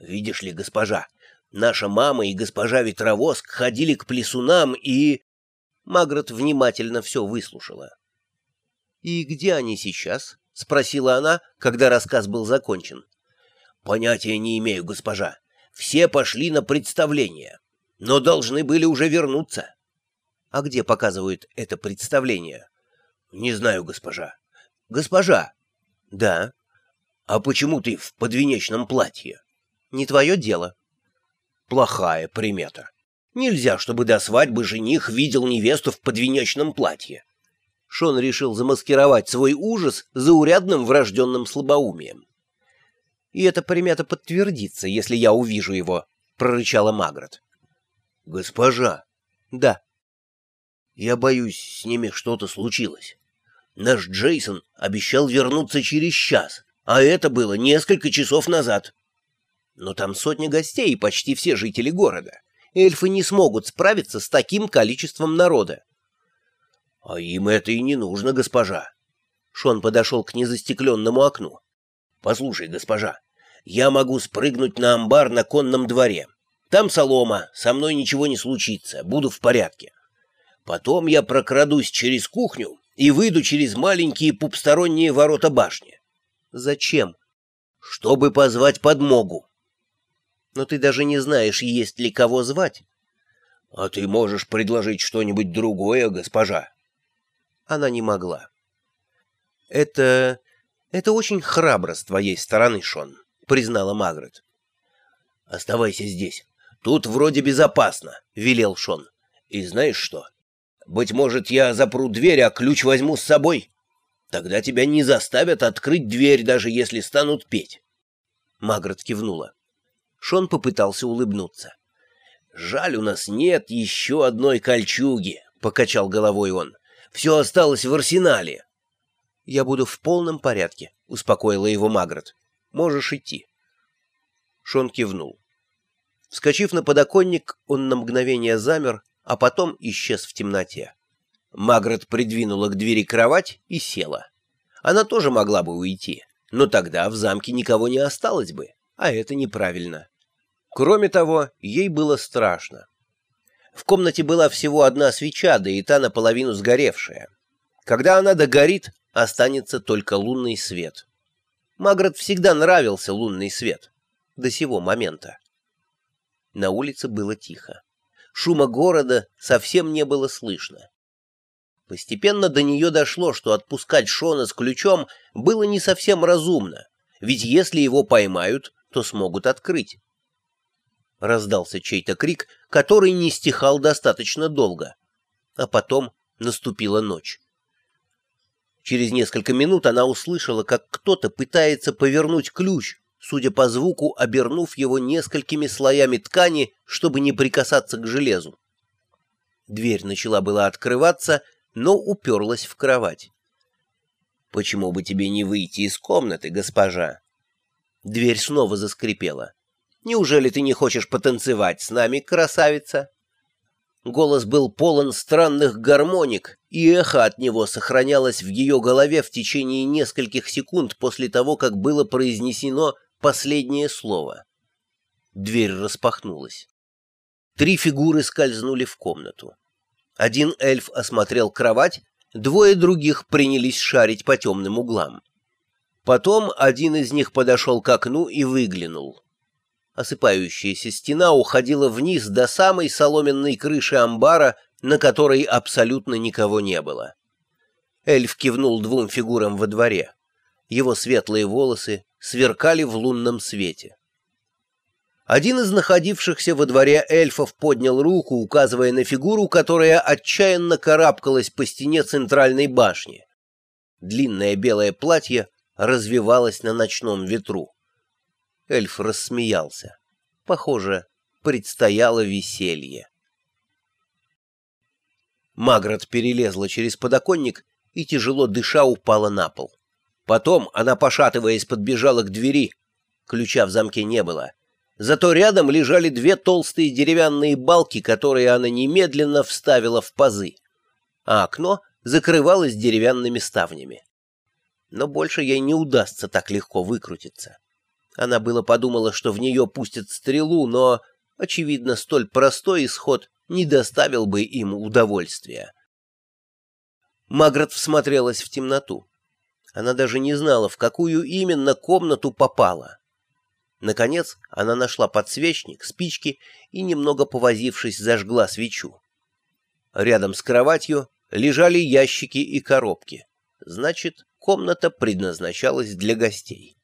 Видишь ли, госпожа, наша мама и госпожа Ветровоск ходили к плесунам и...» Магрот внимательно все выслушала. «И где они сейчас?» — спросила она, когда рассказ был закончен. «Понятия не имею, госпожа. Все пошли на представление, но должны были уже вернуться». «А где показывают это представление?» «Не знаю, госпожа». «Госпожа!» «Да». «А почему ты в подвенечном платье?» «Не твое дело». «Плохая примета. Нельзя, чтобы до свадьбы жених видел невесту в подвенечном платье». Шон решил замаскировать свой ужас заурядным врожденным слабоумием. «И эта примета подтвердится, если я увижу его», — прорычала Магрот. «Госпожа!» «Да». «Я боюсь, с ними что-то случилось. Наш Джейсон обещал вернуться через час, а это было несколько часов назад. Но там сотни гостей и почти все жители города. Эльфы не смогут справиться с таким количеством народа. — А им это и не нужно, госпожа. Шон подошел к незастекленному окну. — Послушай, госпожа, я могу спрыгнуть на амбар на конном дворе. Там солома, со мной ничего не случится, буду в порядке. Потом я прокрадусь через кухню и выйду через маленькие пупсторонние ворота башни. Зачем? Чтобы позвать подмогу. Но ты даже не знаешь, есть ли кого звать. А ты можешь предложить что-нибудь другое, госпожа. Она не могла. Это... это очень храбро с твоей стороны, Шон, признала Магрет. Оставайся здесь. Тут вроде безопасно, велел Шон. И знаешь что? Быть может, я запру дверь, а ключ возьму с собой. Тогда тебя не заставят открыть дверь, даже если станут петь. Магрот кивнула. Шон попытался улыбнуться. «Жаль, у нас нет еще одной кольчуги», — покачал головой он. «Все осталось в арсенале». «Я буду в полном порядке», — успокоила его Магрот. «Можешь идти». Шон кивнул. Вскочив на подоконник, он на мгновение замер, а потом исчез в темноте. Магрот придвинула к двери кровать и села. Она тоже могла бы уйти, но тогда в замке никого не осталось бы, а это неправильно. Кроме того, ей было страшно. В комнате была всего одна свеча, да и та наполовину сгоревшая. Когда она догорит, останется только лунный свет. Магрот всегда нравился лунный свет. До сего момента. На улице было тихо шума города совсем не было слышно. Постепенно до нее дошло, что отпускать Шона с ключом было не совсем разумно, ведь если его поймают, то смогут открыть. Раздался чей-то крик, который не стихал достаточно долго, а потом наступила ночь. Через несколько минут она услышала, как кто-то пытается повернуть ключ, судя по звуку, обернув его несколькими слоями ткани, чтобы не прикасаться к железу. Дверь начала была открываться, но уперлась в кровать. «Почему бы тебе не выйти из комнаты, госпожа?» Дверь снова заскрипела. «Неужели ты не хочешь потанцевать с нами, красавица?» Голос был полон странных гармоник, и эхо от него сохранялось в ее голове в течение нескольких секунд после того, как было произнесено последнее слово. Дверь распахнулась. Три фигуры скользнули в комнату. Один эльф осмотрел кровать, двое других принялись шарить по темным углам. Потом один из них подошел к окну и выглянул. Осыпающаяся стена уходила вниз до самой соломенной крыши амбара, на которой абсолютно никого не было. Эльф кивнул двум фигурам во дворе. Его светлые волосы сверкали в лунном свете. Один из находившихся во дворе эльфов поднял руку, указывая на фигуру, которая отчаянно карабкалась по стене центральной башни. Длинное белое платье развивалось на ночном ветру. Эльф рассмеялся. Похоже, предстояло веселье. Магрот перелезла через подоконник и, тяжело дыша, упала на пол. Потом она, пошатываясь, подбежала к двери. Ключа в замке не было. Зато рядом лежали две толстые деревянные балки, которые она немедленно вставила в пазы. А окно закрывалось деревянными ставнями. Но больше ей не удастся так легко выкрутиться. Она было подумала, что в нее пустят стрелу, но, очевидно, столь простой исход не доставил бы им удовольствия. Маград всмотрелась в темноту. Она даже не знала, в какую именно комнату попала. Наконец она нашла подсвечник, спички и, немного повозившись, зажгла свечу. Рядом с кроватью лежали ящики и коробки. Значит, комната предназначалась для гостей.